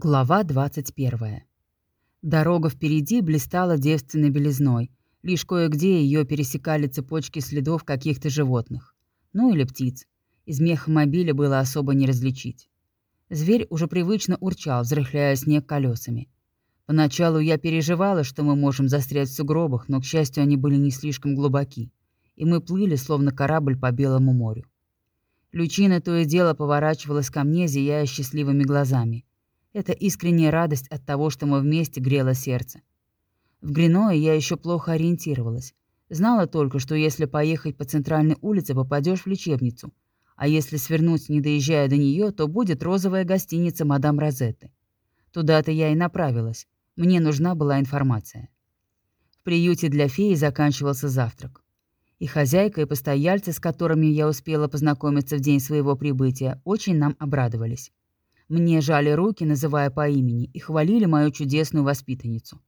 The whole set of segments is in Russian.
Глава 21. Дорога впереди блистала девственной белизной. Лишь кое-где ее пересекали цепочки следов каких-то животных. Ну или птиц. Из меха мобиля было особо не различить. Зверь уже привычно урчал, взрыхляя снег колесами. Поначалу я переживала, что мы можем застрять в сугробах, но, к счастью, они были не слишком глубоки, и мы плыли, словно корабль по Белому морю. Лючина то и дело поворачивалась ко мне, зияя счастливыми глазами. Это искренняя радость от того, что мы вместе грело сердце. В Гриное я еще плохо ориентировалась. Знала только, что если поехать по центральной улице, попадешь в лечебницу, а если свернуть, не доезжая до нее, то будет розовая гостиница мадам Розетты. Туда-то я и направилась. Мне нужна была информация. В приюте для феи заканчивался завтрак. И хозяйка, и постояльцы, с которыми я успела познакомиться в день своего прибытия, очень нам обрадовались. Мне жали руки, называя по имени, и хвалили мою чудесную воспитанницу.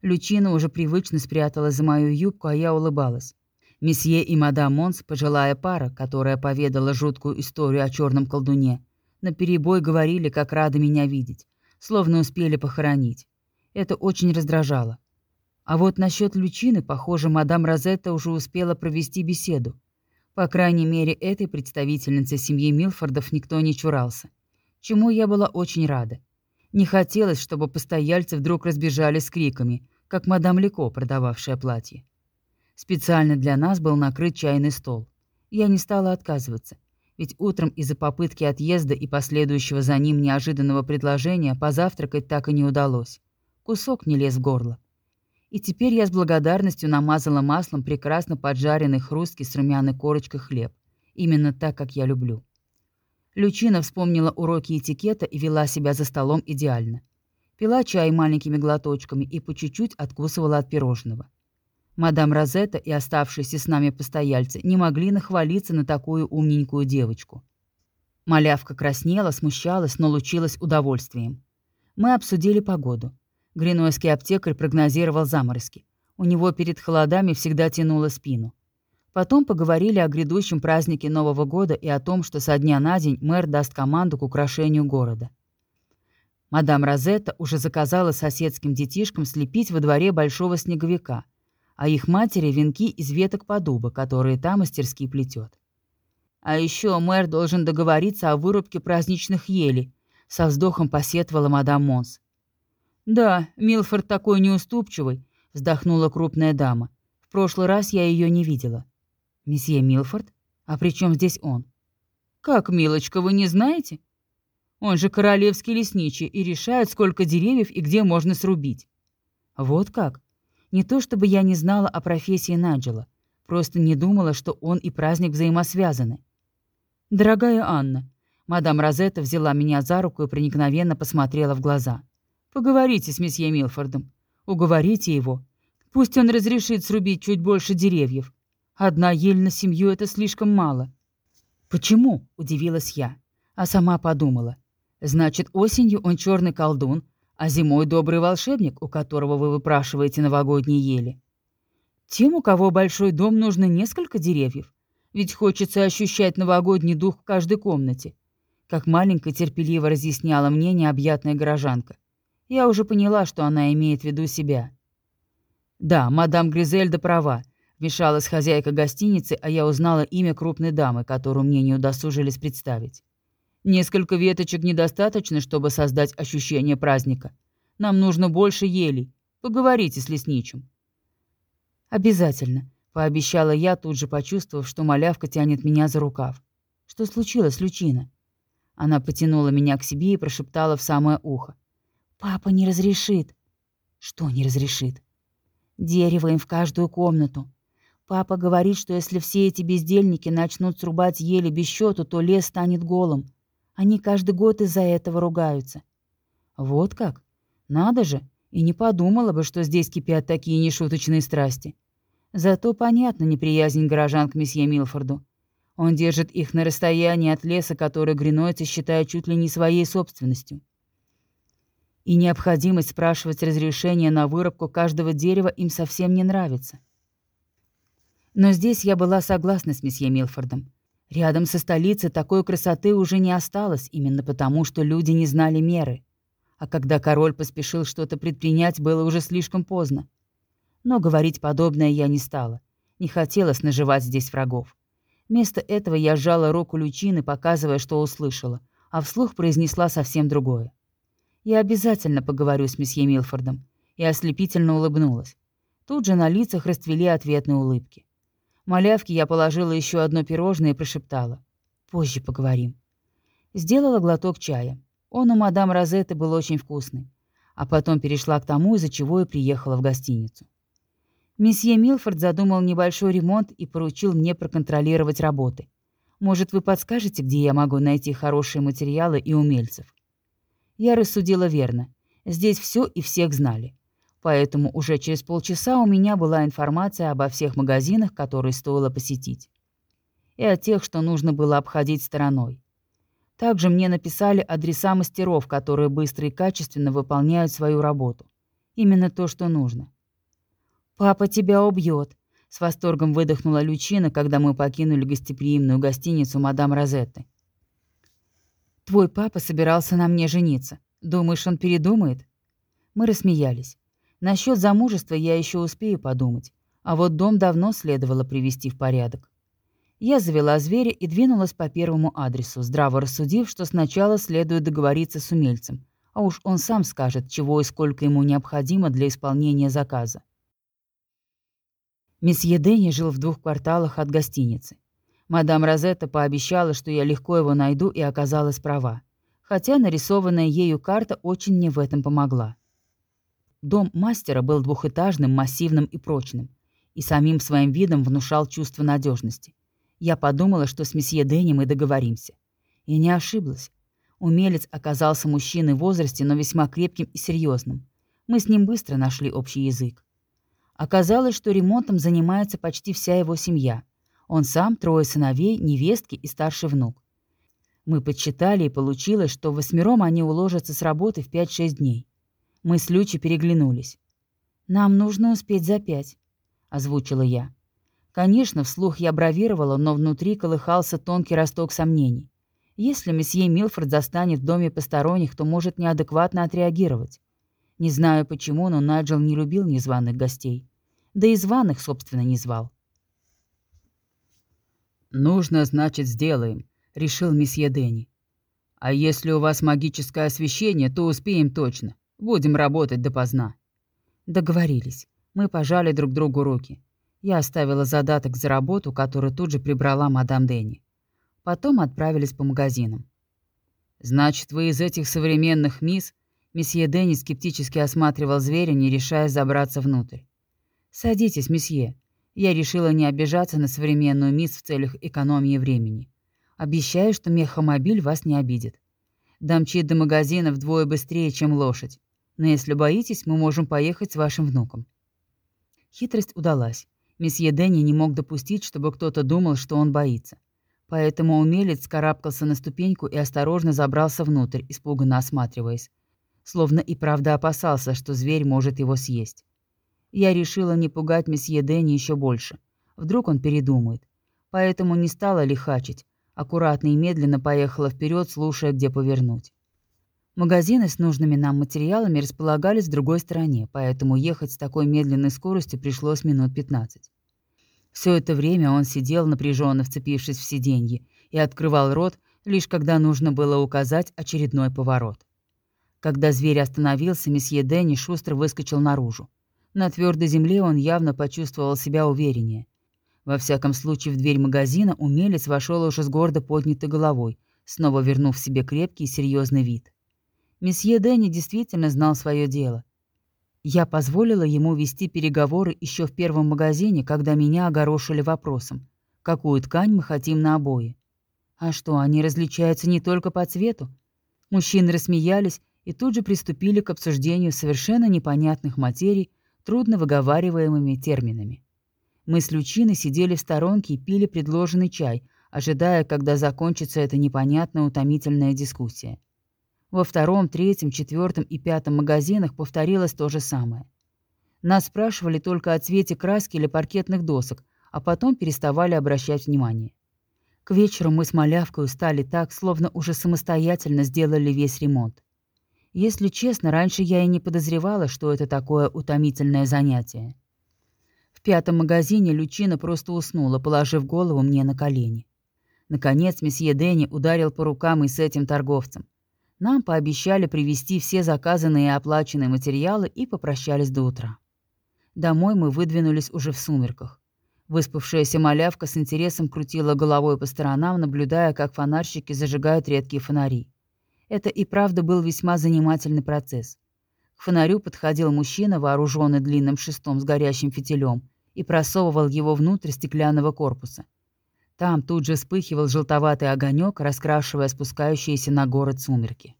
Лючина уже привычно спряталась за мою юбку, а я улыбалась. Месье и мадам Монс, пожилая пара, которая поведала жуткую историю о черном колдуне, наперебой говорили, как рады меня видеть, словно успели похоронить. Это очень раздражало. А вот насчет Лючины, похоже, мадам Розетта уже успела провести беседу. По крайней мере, этой представительнице семьи Милфордов никто не чурался чему я была очень рада. Не хотелось, чтобы постояльцы вдруг разбежались с криками, как мадам Леко, продававшая платье. Специально для нас был накрыт чайный стол. Я не стала отказываться, ведь утром из-за попытки отъезда и последующего за ним неожиданного предложения позавтракать так и не удалось. Кусок не лез в горло. И теперь я с благодарностью намазала маслом прекрасно поджаренный хрусткий с румяной корочкой хлеб. Именно так, как я люблю. Лючина вспомнила уроки этикета и вела себя за столом идеально. Пила чай маленькими глоточками и по чуть-чуть откусывала от пирожного. Мадам Розетта и оставшиеся с нами постояльцы не могли нахвалиться на такую умненькую девочку. Малявка краснела, смущалась, но лучилась удовольствием. Мы обсудили погоду. Гринойский аптекарь прогнозировал заморозки. У него перед холодами всегда тянуло спину. Потом поговорили о грядущем празднике Нового года и о том, что со дня на день мэр даст команду к украшению города. Мадам Розетта уже заказала соседским детишкам слепить во дворе большого снеговика, а их матери — венки из веток подуба, которые та мастерски плетет. А еще мэр должен договориться о вырубке праздничных елей, со вздохом посетовала мадам Монс. «Да, Милфорд такой неуступчивый», — вздохнула крупная дама. «В прошлый раз я ее не видела». «Месье Милфорд? А при чем здесь он?» «Как, милочка, вы не знаете? Он же королевский лесничий и решает, сколько деревьев и где можно срубить». «Вот как? Не то чтобы я не знала о профессии Наджела, просто не думала, что он и праздник взаимосвязаны». «Дорогая Анна», мадам Розетта взяла меня за руку и проникновенно посмотрела в глаза. «Поговорите с месье Милфордом. Уговорите его. Пусть он разрешит срубить чуть больше деревьев. Одна ель на семью — это слишком мало. «Почему?» — удивилась я, а сама подумала. «Значит, осенью он черный колдун, а зимой добрый волшебник, у которого вы выпрашиваете новогодние ели. Тем, у кого большой дом, нужно несколько деревьев, ведь хочется ощущать новогодний дух в каждой комнате», как маленькая терпеливо разъясняла мне необъятная горожанка. Я уже поняла, что она имеет в виду себя. Да, мадам Гризельда права. Вмешалась хозяйка гостиницы, а я узнала имя крупной дамы, которую мне не удосужились представить. Несколько веточек недостаточно, чтобы создать ощущение праздника. Нам нужно больше елей. Поговорите с лесничим. Обязательно, пообещала я, тут же почувствовав, что малявка тянет меня за рукав. Что случилось, Лючина? Она потянула меня к себе и прошептала в самое ухо. «Папа не разрешит». «Что не разрешит?» «Дерево им в каждую комнату. Папа говорит, что если все эти бездельники начнут срубать ели без счету, то лес станет голым. Они каждый год из-за этого ругаются. Вот как? Надо же. И не подумала бы, что здесь кипят такие нешуточные страсти. Зато понятна неприязнь горожан к месье Милфорду. Он держит их на расстоянии от леса, который гринойцы считают чуть ли не своей собственностью. И необходимость спрашивать разрешение на вырубку каждого дерева им совсем не нравится. Но здесь я была согласна с месье Милфордом. Рядом со столицей такой красоты уже не осталось, именно потому, что люди не знали меры. А когда король поспешил что-то предпринять, было уже слишком поздно. Но говорить подобное я не стала. Не хотелось наживать здесь врагов. Вместо этого я сжала руку Лючины, показывая, что услышала, а вслух произнесла совсем другое. «Я обязательно поговорю с месье Милфордом», и ослепительно улыбнулась. Тут же на лицах расцвели ответные улыбки. Малявке я положила еще одно пирожное и прошептала. «Позже поговорим». Сделала глоток чая. Он у мадам Розетты был очень вкусный. А потом перешла к тому, из-за чего и приехала в гостиницу. Месье Милфорд задумал небольшой ремонт и поручил мне проконтролировать работы. Может, вы подскажете, где я могу найти хорошие материалы и умельцев? Я рассудила верно. Здесь все и всех знали. Поэтому уже через полчаса у меня была информация обо всех магазинах, которые стоило посетить. И о тех, что нужно было обходить стороной. Также мне написали адреса мастеров, которые быстро и качественно выполняют свою работу. Именно то, что нужно. «Папа тебя убьет», — с восторгом выдохнула Лючина, когда мы покинули гостеприимную гостиницу мадам Розетты. «Твой папа собирался на мне жениться. Думаешь, он передумает?» Мы рассмеялись. Насчет замужества я еще успею подумать, а вот дом давно следовало привести в порядок. Я завела зверя и двинулась по первому адресу, здраво рассудив, что сначала следует договориться с умельцем, а уж он сам скажет, чего и сколько ему необходимо для исполнения заказа. Месье Дэнни жил в двух кварталах от гостиницы. Мадам Розетта пообещала, что я легко его найду, и оказалась права. Хотя нарисованная ею карта очень мне в этом помогла. Дом мастера был двухэтажным, массивным и прочным, и самим своим видом внушал чувство надежности. Я подумала, что с месье Дэнни мы договоримся. И не ошиблась. Умелец оказался мужчиной в возрасте, но весьма крепким и серьезным. Мы с ним быстро нашли общий язык. Оказалось, что ремонтом занимается почти вся его семья. Он сам, трое сыновей, невестки и старший внук. Мы подсчитали, и получилось, что восьмером они уложатся с работы в 5-6 дней. Мы с Лючи переглянулись. «Нам нужно успеть за пять», — озвучила я. Конечно, вслух я бравировала, но внутри колыхался тонкий росток сомнений. Если месье Милфорд застанет в доме посторонних, то может неадекватно отреагировать. Не знаю почему, но Найджел не любил незваных гостей. Да и званых, собственно, не звал. «Нужно, значит, сделаем», — решил месье Дэнни. «А если у вас магическое освещение, то успеем точно. Будем работать допоздна». Договорились. Мы пожали друг другу руки. Я оставила задаток за работу, которую тут же прибрала мадам Дэнни. Потом отправились по магазинам. «Значит, вы из этих современных мисс?» Месье Дэнни скептически осматривал зверя, не решая забраться внутрь. «Садитесь, месье. Я решила не обижаться на современную мисс в целях экономии времени. Обещаю, что мехомобиль вас не обидит. Домчит до магазина вдвое быстрее, чем лошадь. Но если боитесь, мы можем поехать с вашим внуком». Хитрость удалась. Месье Дэнни не мог допустить, чтобы кто-то думал, что он боится. Поэтому умелец карабкался на ступеньку и осторожно забрался внутрь, испуганно осматриваясь. Словно и правда опасался, что зверь может его съесть. Я решила не пугать месье Дэнни еще больше. Вдруг он передумает. Поэтому не стала лихачить. Аккуратно и медленно поехала вперед, слушая, где повернуть. Магазины с нужными нам материалами располагались в другой стороне, поэтому ехать с такой медленной скоростью пришлось минут 15. Все это время он сидел, напряженно вцепившись в сиденье, и открывал рот, лишь когда нужно было указать очередной поворот. Когда зверь остановился, месье Дэнни шустро выскочил наружу. На твердой земле он явно почувствовал себя увереннее. Во всяком случае, в дверь магазина умелец вошел уже с гордо поднятой головой, снова вернув себе крепкий и серьезный вид. Месье Дэнни действительно знал свое дело. Я позволила ему вести переговоры еще в первом магазине, когда меня огорошили вопросом, какую ткань мы хотим на обои. А что, они различаются не только по цвету? Мужчины рассмеялись и тут же приступили к обсуждению совершенно непонятных материй, трудно выговариваемыми терминами. Мы с Лючиной сидели в сторонке и пили предложенный чай, ожидая, когда закончится эта непонятная утомительная дискуссия. Во втором, третьем, четвертом и пятом магазинах повторилось то же самое. Нас спрашивали только о цвете краски или паркетных досок, а потом переставали обращать внимание. К вечеру мы с малявкой устали так, словно уже самостоятельно сделали весь ремонт. Если честно, раньше я и не подозревала, что это такое утомительное занятие. В пятом магазине Лючина просто уснула, положив голову мне на колени. Наконец месье Дэнни ударил по рукам и с этим торговцем. Нам пообещали привезти все заказанные и оплаченные материалы и попрощались до утра. Домой мы выдвинулись уже в сумерках. Выспавшаяся малявка с интересом крутила головой по сторонам, наблюдая, как фонарщики зажигают редкие фонари. Это и правда был весьма занимательный процесс. К фонарю подходил мужчина, вооруженный длинным шестом с горящим фитилем, и просовывал его внутрь стеклянного корпуса. Там тут же вспыхивал желтоватый огонек, раскрашивая спускающиеся на город сумерки.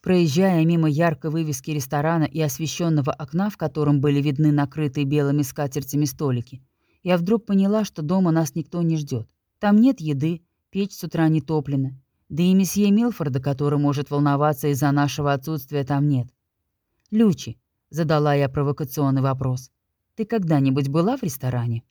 Проезжая мимо яркой вывески ресторана и освещенного окна, в котором были видны накрытые белыми скатертями столики, я вдруг поняла, что дома нас никто не ждет. Там нет еды, печь с утра не топлена. Да и месье Милфорда, который может волноваться из-за нашего отсутствия, там нет. «Лючи», — задала я провокационный вопрос, — «ты когда-нибудь была в ресторане?»